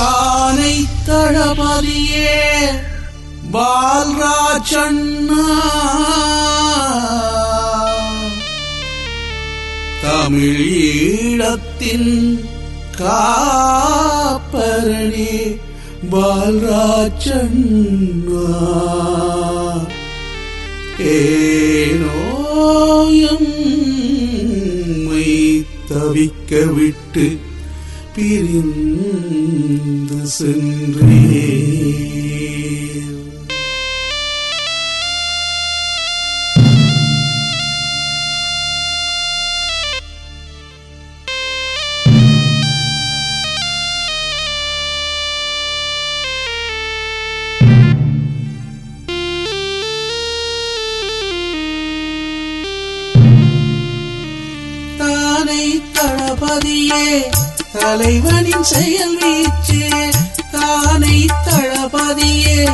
தானை தளபதியே பால்ராஜண்ணா. தமிழ் ஈழத்தின் காப்பரணி பால்ராஜண்ணா. ஏனோயம்மை தவிக்க விட்டு பிரிந்து சென்றேன் தானை தளபதியே தலைவனின் செயல் வீச்சு தானை தளபதியே.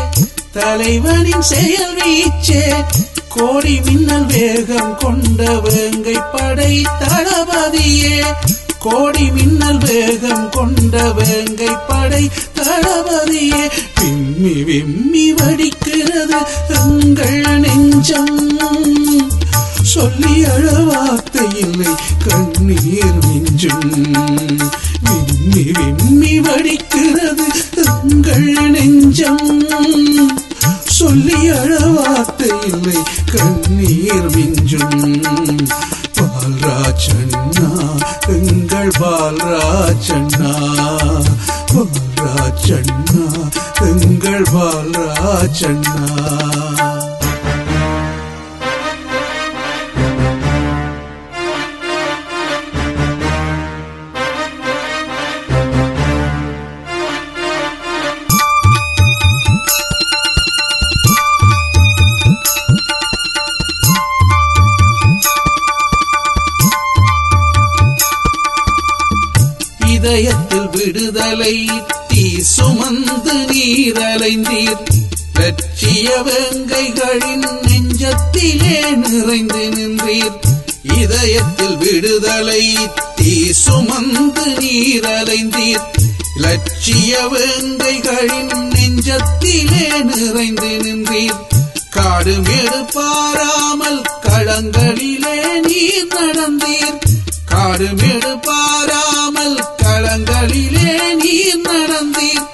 தலைவனின் செயல் வீச்சு கோடி மின்னல் வேகம் கொண்ட வேங்கை படை தளபதியே. கோடி மின்னல் வேகம் கொண்ட வேங்கை படை தளபதியே. விம்மி விம்மி வடிக்கிறது எங்கள் நெஞ்சம். சொல்லி அழ வார்த்தை இல்லை எங்கள் நெஞ்சம் சொல்லி அழவார்த்தை இல்லை கண்ணீர் மிஞ்சும். பால்ராஜண்ணா எங்கள் பால்ராஜண்ணா பால்ராஜண்ணா எங்கள் பால்ராஜண்ணா. இதயத்தில் விடுதலை தீ சுமந்து நீரலைந்தீர் லட்சிய வேங்கைகளின் நெஞ்சத்திலே நிறைந்து நின்றீர். இதயத்தில் விடுதலை தீ சுமந்து நீரலைந்தீர் லட்சிய வேங்கைகளின் நெஞ்சத்திலே நிறைந்து நின்றீர். காடு மேடு பாராமல் களங்களிலே நீர் நடந்தீர். காடு மேடு பாராமல் களங்களிலே நீர் நடந்தீர்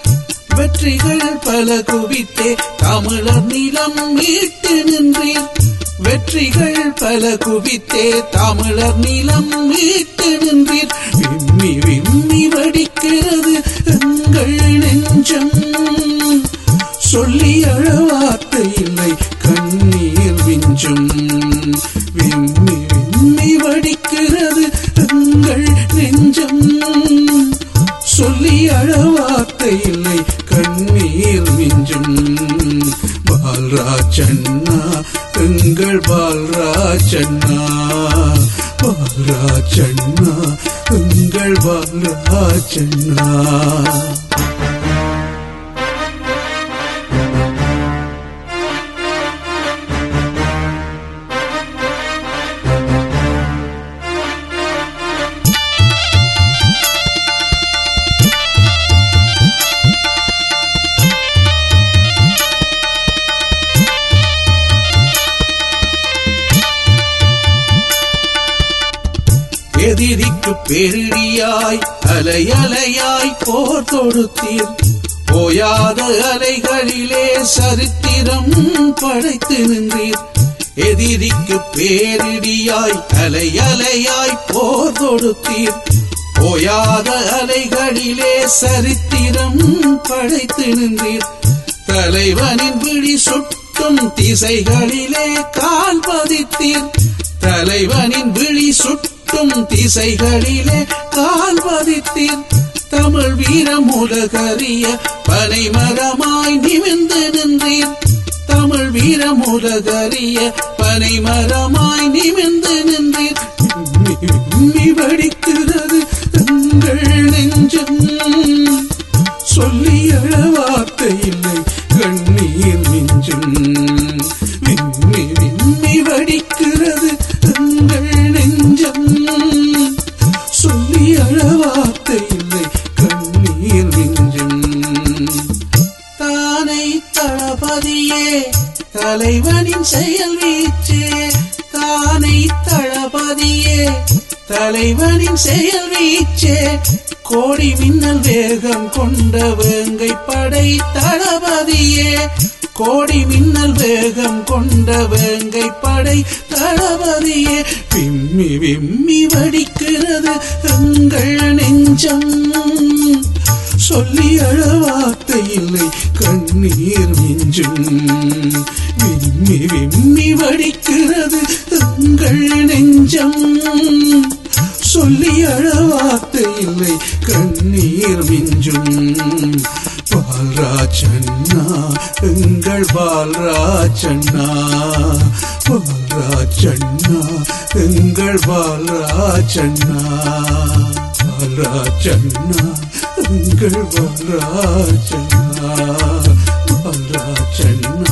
வெற்றிகள் பல குவித்தே தமிழர் நிலம் மீட்டு நின்றீர் வெற்றிகள் பல குவித்தே தமிழர் நிலம் மீட்டு நின்றீர் விம்மி விம்மி வடிக்கிறது எங்கள் நெஞ்சம். சொல்லி அழவார்த்தை இல்லை கண்ணீர் விஞ்சும் விம்மி சொல்லி இல்லை கண்ணீர் மிஞ்சும். பால்ராஜண்ணா எங்கள் பால்ராஜண்ணா பால்ராஜண்ணா எங்கள் பால்ராஜண்ணா எதிரிக்கு பெருடியாய் அலையலையாய் போர் தொடுத்தீர். ஓயாத அலைகளிலே சரித்திரம் படைத்து நின்றீர். எதிரிக்கு பேரிடியாய் அலையலையாய் போர் தொடுத்தீர். ஓயாத அலைகளிலே சரித்திரம் படைத்து நின்றீர். தலைவனின் விழி சுட்டும் திசைகளிலே கால் பதித்தீர். தலைவனின் விழி சுட்டும் திசைகளிலே கால் பதித்தீர் தமிழ் வீரம் உலகறிய பனைமரமாய் நிமிந்து நின்றீர். தமிழ் வீரம் உலகறிய பனைமரமாய் நிமிர்ந்து நின்றீர். விம்மி விம்மி வடிக்கிறது நெஞ்சம் தலைவனின் செயல் வீச்சு தானை தளபதியே. தலைவனின் செயல் வீச்சே கோடி மின்னல் வேகம் கொண்ட வேங்கை படை தளபதியே. கோடி மின்னல் வேகம் கொண்ட வேங்கை படை தளபதியே. விம்மி விம்மி வடிக்கிறது எங்கள் நெஞ்சம். சொல்லி அழவார்த்தை இல்லை கண்ணீர் மிஞ்சும். விம்மி விம்மி வடிக்கிறது எங்கள் நெஞ்சம். சொல்லி அழவார்த்தை இல்லை கண்ணீர் மிஞ்சும். பால்ராஜண்ணா எங்கள் பால்ராஜண்ணா. பால்ராஜண்ணா எங்கள் பால்ராஜண்ணா. பால்ராஜண்ணா உங்கள் வரராஜனா வரராஜனா